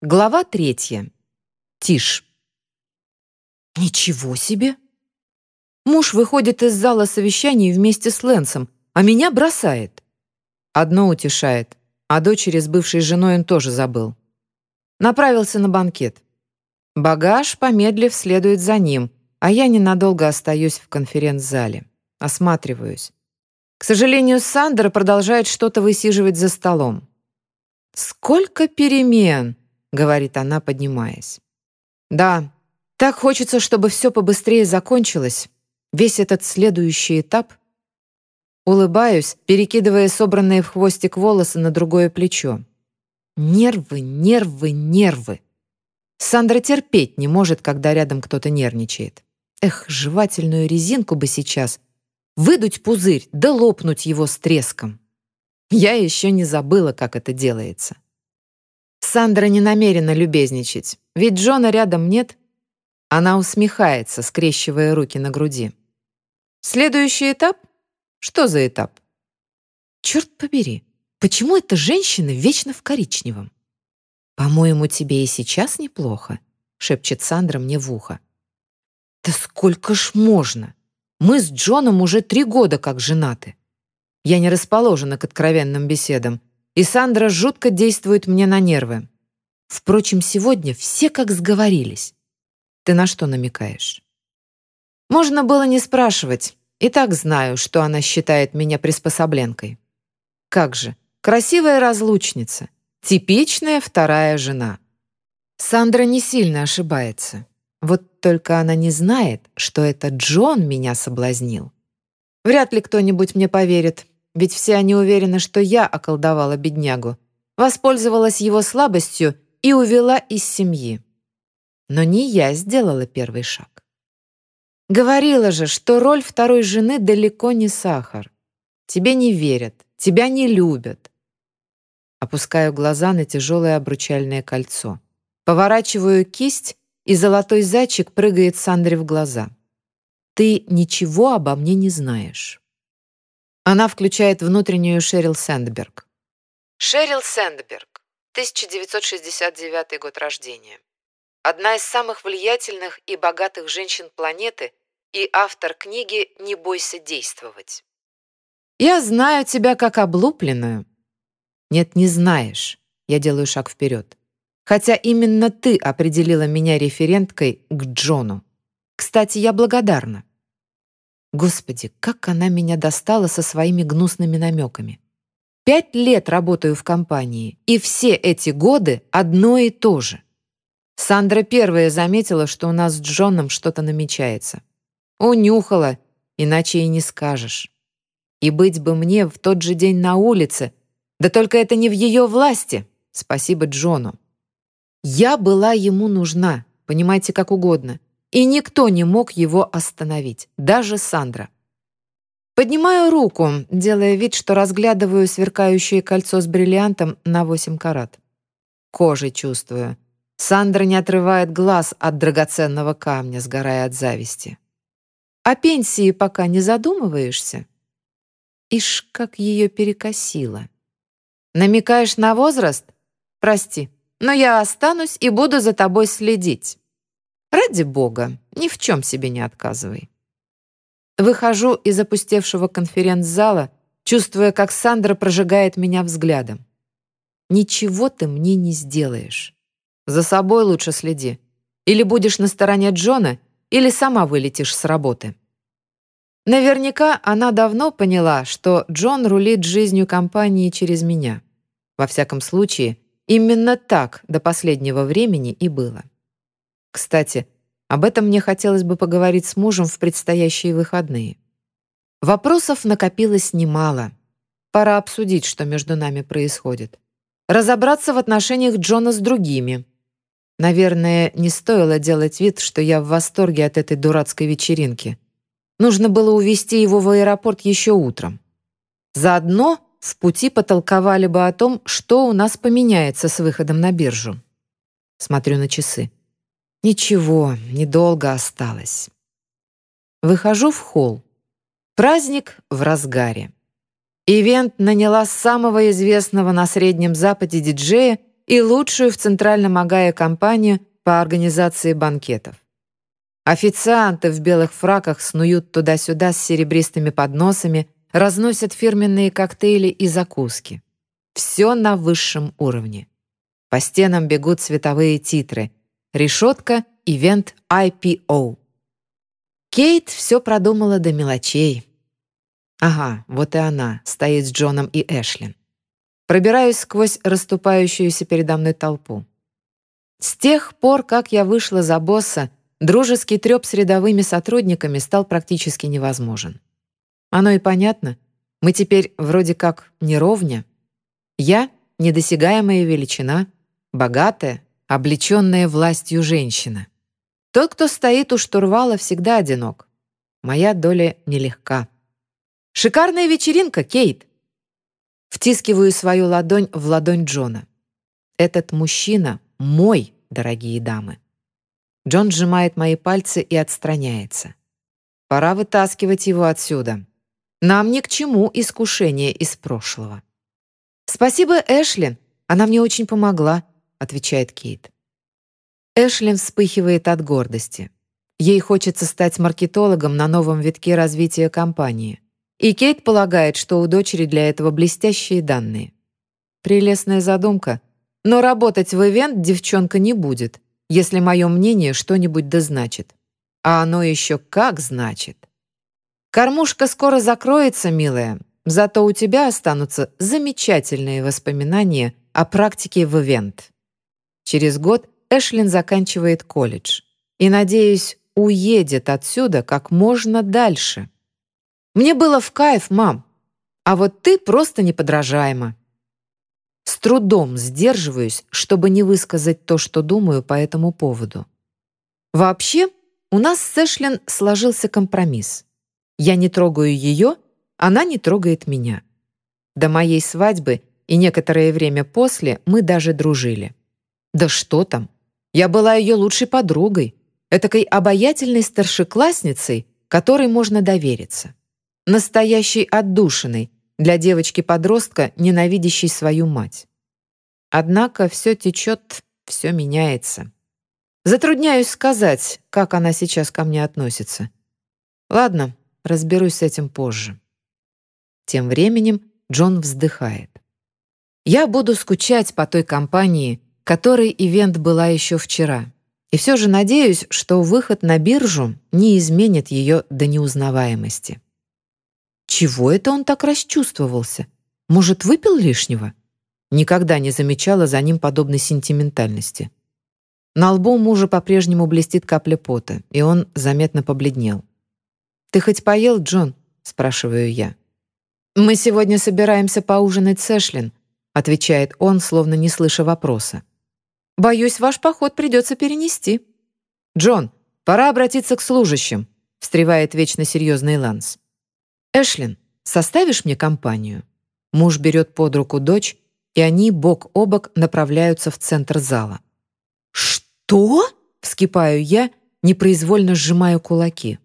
Глава третья. Тишь. Ничего себе! Муж выходит из зала совещаний вместе с Лэнсом, а меня бросает. Одно утешает, а дочери с бывшей женой он тоже забыл. Направился на банкет. Багаж, помедлив, следует за ним, а я ненадолго остаюсь в конференц-зале. Осматриваюсь. К сожалению, Сандер продолжает что-то высиживать за столом. «Сколько перемен!» — говорит она, поднимаясь. «Да, так хочется, чтобы все побыстрее закончилось. Весь этот следующий этап». Улыбаюсь, перекидывая собранные в хвостик волосы на другое плечо. Нервы, нервы, нервы. Сандра терпеть не может, когда рядом кто-то нервничает. Эх, жевательную резинку бы сейчас. Выдуть пузырь, да лопнуть его с треском. Я еще не забыла, как это делается. Сандра не намерена любезничать, ведь Джона рядом нет. Она усмехается, скрещивая руки на груди. Следующий этап? Что за этап? Черт побери, почему эта женщина вечно в коричневом? «По-моему, тебе и сейчас неплохо», — шепчет Сандра мне в ухо. «Да сколько ж можно? Мы с Джоном уже три года как женаты. Я не расположена к откровенным беседам, и Сандра жутко действует мне на нервы. Впрочем, сегодня все как сговорились. Ты на что намекаешь? Можно было не спрашивать. И так знаю, что она считает меня приспособленкой. Как же, красивая разлучница, типичная вторая жена. Сандра не сильно ошибается. Вот только она не знает, что это Джон меня соблазнил. Вряд ли кто-нибудь мне поверит, ведь все они уверены, что я околдовала беднягу, воспользовалась его слабостью и увела из семьи. Но не я сделала первый шаг. Говорила же, что роль второй жены далеко не сахар. Тебе не верят, тебя не любят. Опускаю глаза на тяжелое обручальное кольцо. Поворачиваю кисть, и золотой зайчик прыгает Сандре в глаза. Ты ничего обо мне не знаешь. Она включает внутреннюю Шерил Сэндберг. Шерил Сэндберг, 1969 год рождения. Одна из самых влиятельных и богатых женщин планеты и автор книги «Не бойся действовать». «Я знаю тебя как облупленную». «Нет, не знаешь». Я делаю шаг вперед. «Хотя именно ты определила меня референткой к Джону. Кстати, я благодарна. Господи, как она меня достала со своими гнусными намеками. Пять лет работаю в компании, и все эти годы одно и то же. Сандра первая заметила, что у нас с Джоном что-то намечается. Унюхала, иначе и не скажешь. И быть бы мне в тот же день на улице, да только это не в ее власти, спасибо Джону. Я была ему нужна, понимаете, как угодно и никто не мог его остановить, даже Сандра. Поднимаю руку, делая вид, что разглядываю сверкающее кольцо с бриллиантом на 8 карат. Кожей чувствую. Сандра не отрывает глаз от драгоценного камня, сгорая от зависти. О пенсии пока не задумываешься? Ишь, как ее перекосило. Намекаешь на возраст? Прости, но я останусь и буду за тобой следить. Ради бога, ни в чем себе не отказывай. Выхожу из опустевшего конференц-зала, чувствуя, как Сандра прожигает меня взглядом. «Ничего ты мне не сделаешь. За собой лучше следи. Или будешь на стороне Джона, или сама вылетишь с работы». Наверняка она давно поняла, что Джон рулит жизнью компании через меня. Во всяком случае, именно так до последнего времени и было. Кстати, об этом мне хотелось бы поговорить с мужем в предстоящие выходные. Вопросов накопилось немало. Пора обсудить, что между нами происходит. Разобраться в отношениях Джона с другими. Наверное, не стоило делать вид, что я в восторге от этой дурацкой вечеринки. Нужно было увезти его в аэропорт еще утром. Заодно в пути потолковали бы о том, что у нас поменяется с выходом на биржу. Смотрю на часы. Ничего, недолго осталось. Выхожу в холл. Праздник в разгаре. Ивент наняла самого известного на Среднем Западе диджея и лучшую в Центральном Огайо компанию по организации банкетов. Официанты в белых фраках снуют туда-сюда с серебристыми подносами, разносят фирменные коктейли и закуски. Все на высшем уровне. По стенам бегут цветовые титры. Решетка, ивент IPO. Кейт все продумала до мелочей. Ага, вот и она, стоит с Джоном и Эшлин. Пробираюсь сквозь расступающуюся передо мной толпу. С тех пор, как я вышла за босса, дружеский трёп с рядовыми сотрудниками стал практически невозможен. Оно и понятно. Мы теперь вроде как неровня. Я — недосягаемая величина, богатая, облечённая властью женщина. Тот, кто стоит у штурвала, всегда одинок. Моя доля нелегка. «Шикарная вечеринка, Кейт!» Втискиваю свою ладонь в ладонь Джона. «Этот мужчина мой, дорогие дамы». Джон сжимает мои пальцы и отстраняется. «Пора вытаскивать его отсюда. Нам ни к чему искушение из прошлого». «Спасибо, Эшлин. Она мне очень помогла», — отвечает Кейт. Эшлин вспыхивает от гордости. Ей хочется стать маркетологом на новом витке развития компании. И Кейт полагает, что у дочери для этого блестящие данные. Прелестная задумка, но работать в ивент девчонка не будет, если мое мнение что-нибудь да значит. А оно еще как значит. Кормушка скоро закроется, милая, зато у тебя останутся замечательные воспоминания о практике в ивент. Через год Эшлин заканчивает колледж и, надеюсь, уедет отсюда как можно дальше. Мне было в кайф, мам, а вот ты просто неподражаема. С трудом сдерживаюсь, чтобы не высказать то, что думаю по этому поводу. Вообще, у нас с Эшлин сложился компромисс. Я не трогаю ее, она не трогает меня. До моей свадьбы и некоторое время после мы даже дружили. Да что там, я была ее лучшей подругой, этакой обаятельной старшеклассницей, которой можно довериться. Настоящей отдушиной для девочки-подростка, ненавидящей свою мать. Однако все течет, все меняется. Затрудняюсь сказать, как она сейчас ко мне относится. Ладно, разберусь с этим позже. Тем временем Джон вздыхает. Я буду скучать по той компании, которой ивент была еще вчера. И все же надеюсь, что выход на биржу не изменит ее до неузнаваемости. Чего это он так расчувствовался? Может, выпил лишнего? Никогда не замечала за ним подобной сентиментальности. На лбу мужа по-прежнему блестит капля пота, и он заметно побледнел. «Ты хоть поел, Джон?» — спрашиваю я. «Мы сегодня собираемся поужинать с Эшлин», — отвечает он, словно не слыша вопроса. Боюсь, ваш поход придется перенести». «Джон, пора обратиться к служащим», — встревает вечно серьезный Ланс. «Эшлин, составишь мне компанию?» Муж берет под руку дочь, и они бок о бок направляются в центр зала. «Что?» — вскипаю я, непроизвольно сжимаю кулаки.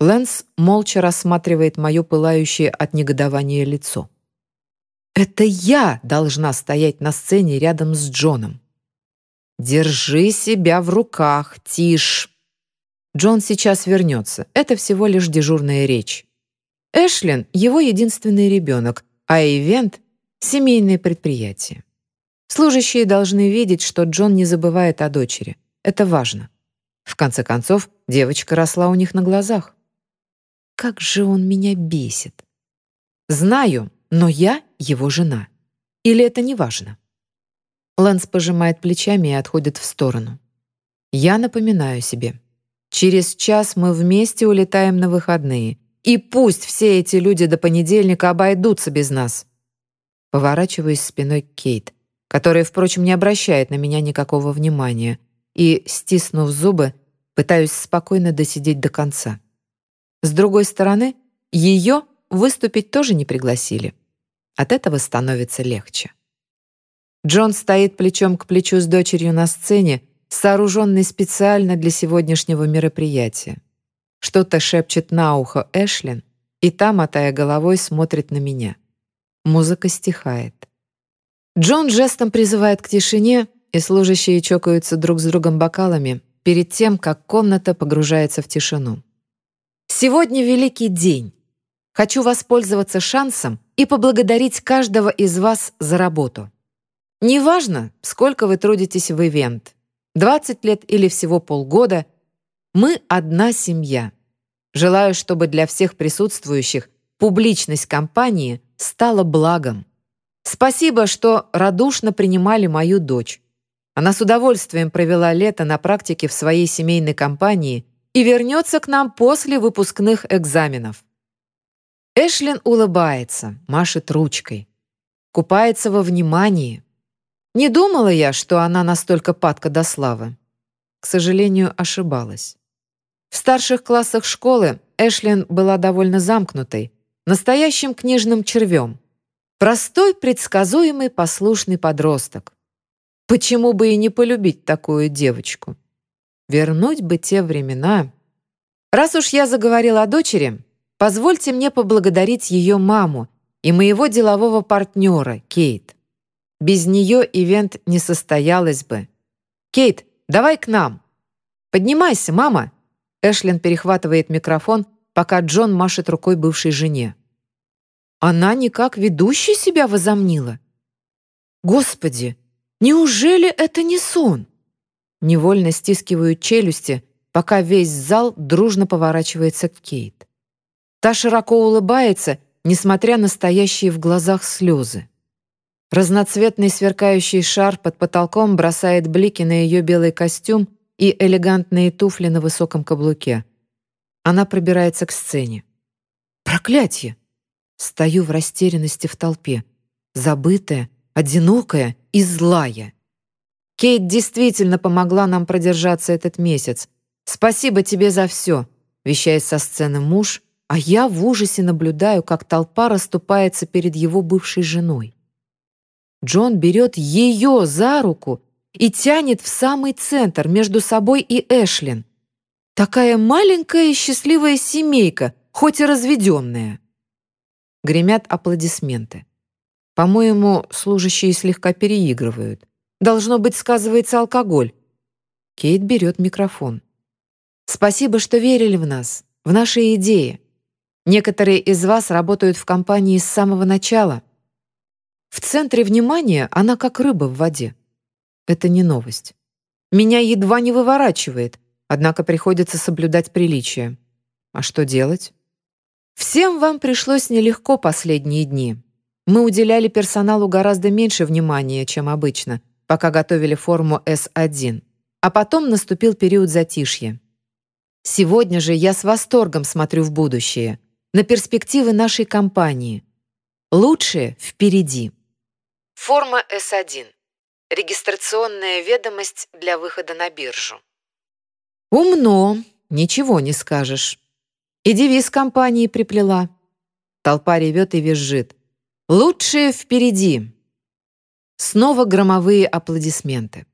Лэнс молча рассматривает мое пылающее от негодования лицо. «Это я должна стоять на сцене рядом с Джоном. «Держи себя в руках, Тиш!» Джон сейчас вернется. Это всего лишь дежурная речь. Эшлин — его единственный ребенок, а ивент — семейное предприятие. Служащие должны видеть, что Джон не забывает о дочери. Это важно. В конце концов, девочка росла у них на глазах. Как же он меня бесит. Знаю, но я его жена. Или это не важно? Лэнс пожимает плечами и отходит в сторону. Я напоминаю себе. Через час мы вместе улетаем на выходные. И пусть все эти люди до понедельника обойдутся без нас. Поворачиваюсь спиной к Кейт, которая, впрочем, не обращает на меня никакого внимания, и, стиснув зубы, пытаюсь спокойно досидеть до конца. С другой стороны, ее выступить тоже не пригласили. От этого становится легче. Джон стоит плечом к плечу с дочерью на сцене, сооруженной специально для сегодняшнего мероприятия. Что-то шепчет на ухо Эшлин, и та, мотая головой, смотрит на меня. Музыка стихает. Джон жестом призывает к тишине, и служащие чокаются друг с другом бокалами перед тем, как комната погружается в тишину. Сегодня великий день. Хочу воспользоваться шансом и поблагодарить каждого из вас за работу. Неважно, сколько вы трудитесь в ивент, 20 лет или всего полгода, мы одна семья. Желаю, чтобы для всех присутствующих публичность компании стала благом. Спасибо, что радушно принимали мою дочь. Она с удовольствием провела лето на практике в своей семейной компании и вернется к нам после выпускных экзаменов. Эшлин улыбается, машет ручкой. Купается во внимании. Не думала я, что она настолько падка до славы. К сожалению, ошибалась. В старших классах школы Эшлин была довольно замкнутой, настоящим книжным червем. Простой, предсказуемый, послушный подросток. Почему бы и не полюбить такую девочку? Вернуть бы те времена. Раз уж я заговорила о дочери, позвольте мне поблагодарить ее маму и моего делового партнера, Кейт. Без нее ивент не состоялось бы. «Кейт, давай к нам!» «Поднимайся, мама!» Эшлин перехватывает микрофон, пока Джон машет рукой бывшей жене. Она никак ведущей себя возомнила. Господи, неужели это не сон? Невольно стискивают челюсти, пока весь зал дружно поворачивается к Кейт. Та широко улыбается, несмотря на стоящие в глазах слезы. Разноцветный сверкающий шар под потолком бросает блики на ее белый костюм и элегантные туфли на высоком каблуке. Она пробирается к сцене. Проклятье! Стою в растерянности в толпе. Забытая, одинокая и злая. Кейт действительно помогла нам продержаться этот месяц. Спасибо тебе за все, вещает со сцены муж, а я в ужасе наблюдаю, как толпа расступается перед его бывшей женой. Джон берет ее за руку и тянет в самый центр между собой и Эшлин. Такая маленькая и счастливая семейка, хоть и разведенная. Гремят аплодисменты. По-моему, служащие слегка переигрывают. Должно быть, сказывается алкоголь. Кейт берет микрофон. «Спасибо, что верили в нас, в наши идеи. Некоторые из вас работают в компании с самого начала. В центре внимания она как рыба в воде. Это не новость. Меня едва не выворачивает, однако приходится соблюдать приличие. А что делать? Всем вам пришлось нелегко последние дни. Мы уделяли персоналу гораздо меньше внимания, чем обычно, пока готовили форму S1. А потом наступил период затишья. Сегодня же я с восторгом смотрю в будущее, на перспективы нашей компании. Лучшее впереди. Форма S1 Регистрационная ведомость для выхода на биржу. Умно, ничего не скажешь. И девиз компании приплела. Толпа ревет и визжит. Лучшее впереди. Снова громовые аплодисменты.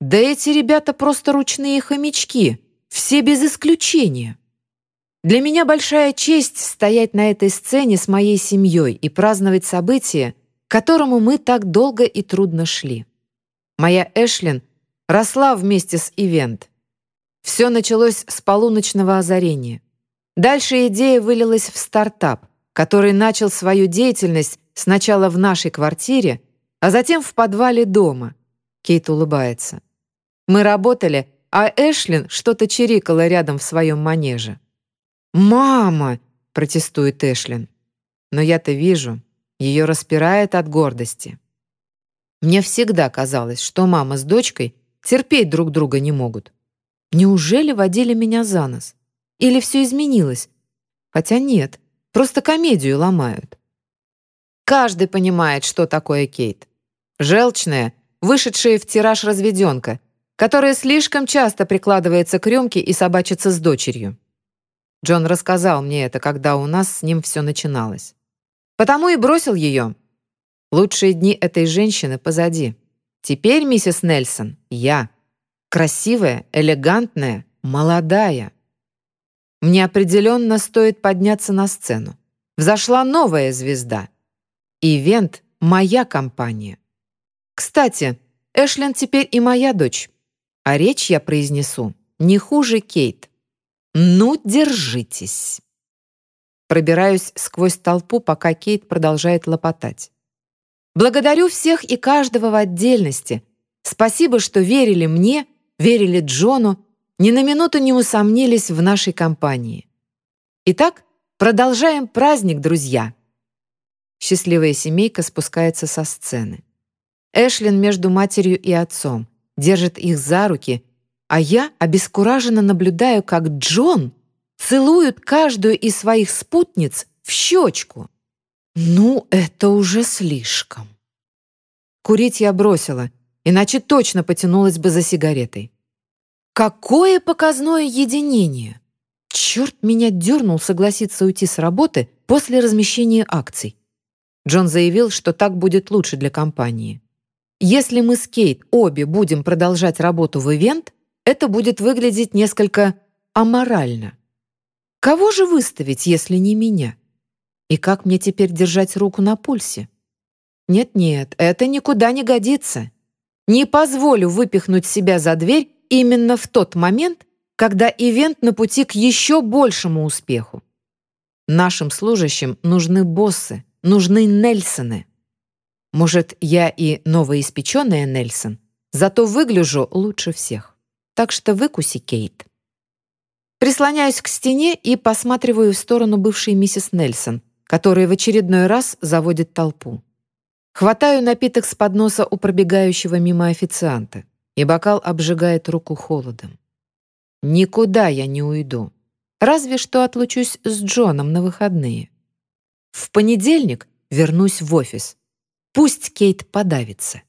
Да эти ребята просто ручные хомячки, все без исключения. Для меня большая честь стоять на этой сцене с моей семьей и праздновать событие, к которому мы так долго и трудно шли. Моя Эшлин росла вместе с Ивент. Все началось с полуночного озарения. Дальше идея вылилась в стартап, который начал свою деятельность сначала в нашей квартире, а затем в подвале дома. Кейт улыбается. Мы работали, а Эшлин что-то чирикала рядом в своем манеже. «Мама!» — протестует Эшлин. Но я-то вижу, ее распирает от гордости. Мне всегда казалось, что мама с дочкой терпеть друг друга не могут. Неужели водили меня за нос? Или все изменилось? Хотя нет, просто комедию ломают. Каждый понимает, что такое Кейт. Желчная, вышедшая в тираж разведенка, которая слишком часто прикладывается к рюмке и собачится с дочерью. Джон рассказал мне это, когда у нас с ним все начиналось. Потому и бросил ее, Лучшие дни этой женщины позади. Теперь, миссис Нельсон, я. Красивая, элегантная, молодая. Мне определенно стоит подняться на сцену. Взошла новая звезда. Ивент — моя компания. Кстати, Эшлин теперь и моя дочь, а речь я произнесу не хуже Кейт. Ну, держитесь. Пробираюсь сквозь толпу, пока Кейт продолжает лопотать. Благодарю всех и каждого в отдельности. Спасибо, что верили мне, верили Джону, ни на минуту не усомнились в нашей компании. Итак, продолжаем праздник, друзья. Счастливая семейка спускается со сцены. Эшлин между матерью и отцом, держит их за руки, а я обескураженно наблюдаю, как Джон целует каждую из своих спутниц в щечку. Ну, это уже слишком. Курить я бросила, иначе точно потянулась бы за сигаретой. Какое показное единение! Черт меня дернул согласиться уйти с работы после размещения акций. Джон заявил, что так будет лучше для компании. Если мы с Кейт обе будем продолжать работу в ивент, это будет выглядеть несколько аморально. Кого же выставить, если не меня? И как мне теперь держать руку на пульсе? Нет-нет, это никуда не годится. Не позволю выпихнуть себя за дверь именно в тот момент, когда ивент на пути к еще большему успеху. Нашим служащим нужны боссы, нужны Нельсоны. Может, я и новоиспеченная Нельсон, зато выгляжу лучше всех. Так что выкуси, Кейт. Прислоняюсь к стене и посматриваю в сторону бывшей миссис Нельсон, которая в очередной раз заводит толпу. Хватаю напиток с подноса у пробегающего мимо официанта и бокал обжигает руку холодом. Никуда я не уйду. Разве что отлучусь с Джоном на выходные. В понедельник вернусь в офис. Пусть Кейт подавится.